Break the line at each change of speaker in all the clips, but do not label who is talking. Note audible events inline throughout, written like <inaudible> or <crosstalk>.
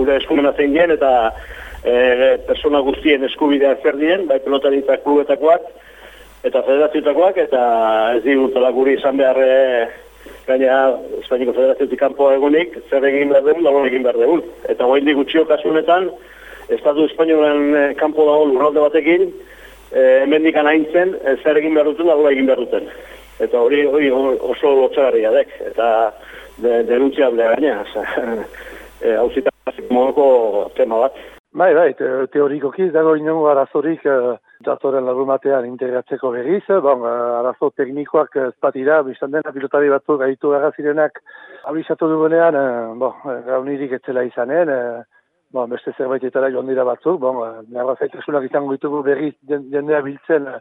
gure eskumena zein dien, eta e, persona guztien eskubidea zer dien, bai pelotari eta klubetakoak, eta federazioetakoak, eta ez digutela guri izan behar gaina Espainiko Federazioetik kanpo egunik, zer egin behar dugun, dago egin behar dugun. Eta guain digutxio kasunetan, Estatu Espainoaren kanpo dago lurralde batekin, e, hemen dikan haintzen, zer egin behar duten, dago egin behar duten. Eta hori, hori oso lotxagarria dek, eta de, denuntziablea gaina, <laughs> e, modoko tema bat.
Bai, bai, te, teorikoki dago inongo arazorik uh, datoren lagumatean integratzeko berriz, bon, uh, arazo teknikoak ez bat ira, biztan dena pilotari batzu gaitu zirenak abizatu dugunean, uh, bon, gaunirik etzela izanen, uh, bon, beste zerbaitetara joan dira batzuk, bon, uh, narra zaitasunak izango ditugu berriz jendea biltzen uh,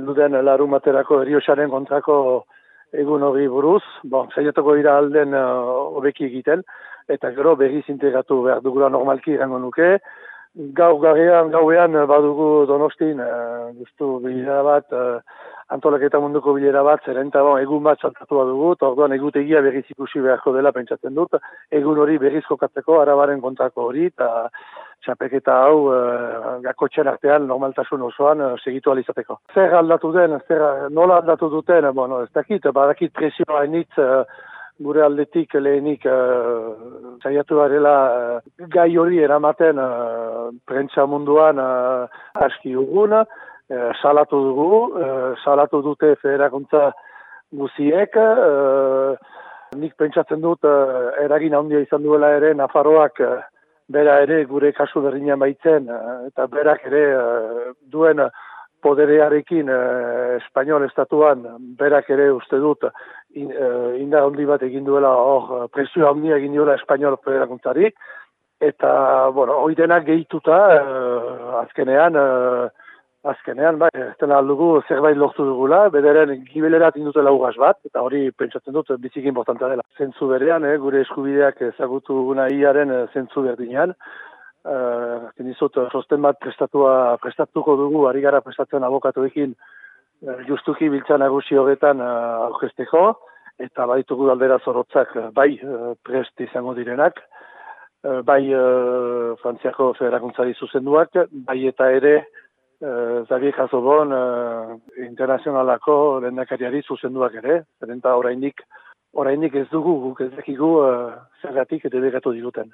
luden larumaterako eriosaren kontrako egun hori buruz, bon, zaiatuko dira alden uh, obeki egiten, eta gero berriz integratu behar dugula normalki irango nuke. Gau garean, gauean badugu donostin, uh, guztu bilera bat, uh, antolaketa munduko bilera bat, zeren eta bon, egun bat saltatu dugu, orduan egutegia berriz ikusi beharko dela pentsatzen dut, egun hori berriz kokatzeko, arabaren kontrako hori, eta txapeketa hau uh, gakotxen artean normaltasun osoan uh, segitu alizateko. Zer aldatu den, zer, nola aldatu duten, bueno, ez dakit, badakit presioa enitz, gure aldetik lehenik uh, saiatu garela uh, gai hori eramaten uh, prentsa munduan uh, aski ugun, uh, salatu dugu, uh, salatu dute federakuntza guziek, uh, nik pentsatzen dut uh, eragin handia izan duela ere Nafarroak uh, bera ere gure kasu berdinean baitzen, uh, eta berak ere uh, duen poderearekin eh, espainol estatuan berak ere uste dut in, eh, indar handi bat egin duela hor presio handi egin duela espainol federakuntzari eta bueno, hori denak gehituta eh, azkenean eh, azkenean bai, ez dela aldugu zerbait lortu dugula, bederen gibelerat indutela ugaz bat, eta hori pentsatzen dut biziki importantea dela. Zentzu berean, eh, gure eskubideak ezagutu guna iaren eh, zentzu berdinean, Uh, dizut, sosten bat prestatua, prestatuko dugu, ari gara prestatzen abokatuekin uh, justuki biltza nagusi horretan aurkesteko, eta baditugu aldera zorotzak bai prest izango direnak, bai uh, Frantziako federakuntzari zuzenduak, bai eta ere uh, Zabiek Azobon uh, internazionalako lehendakariari zuzenduak ere, zerenta oraindik, oraindik ez dugu guk ez dakigu uh, zergatik eta diguten.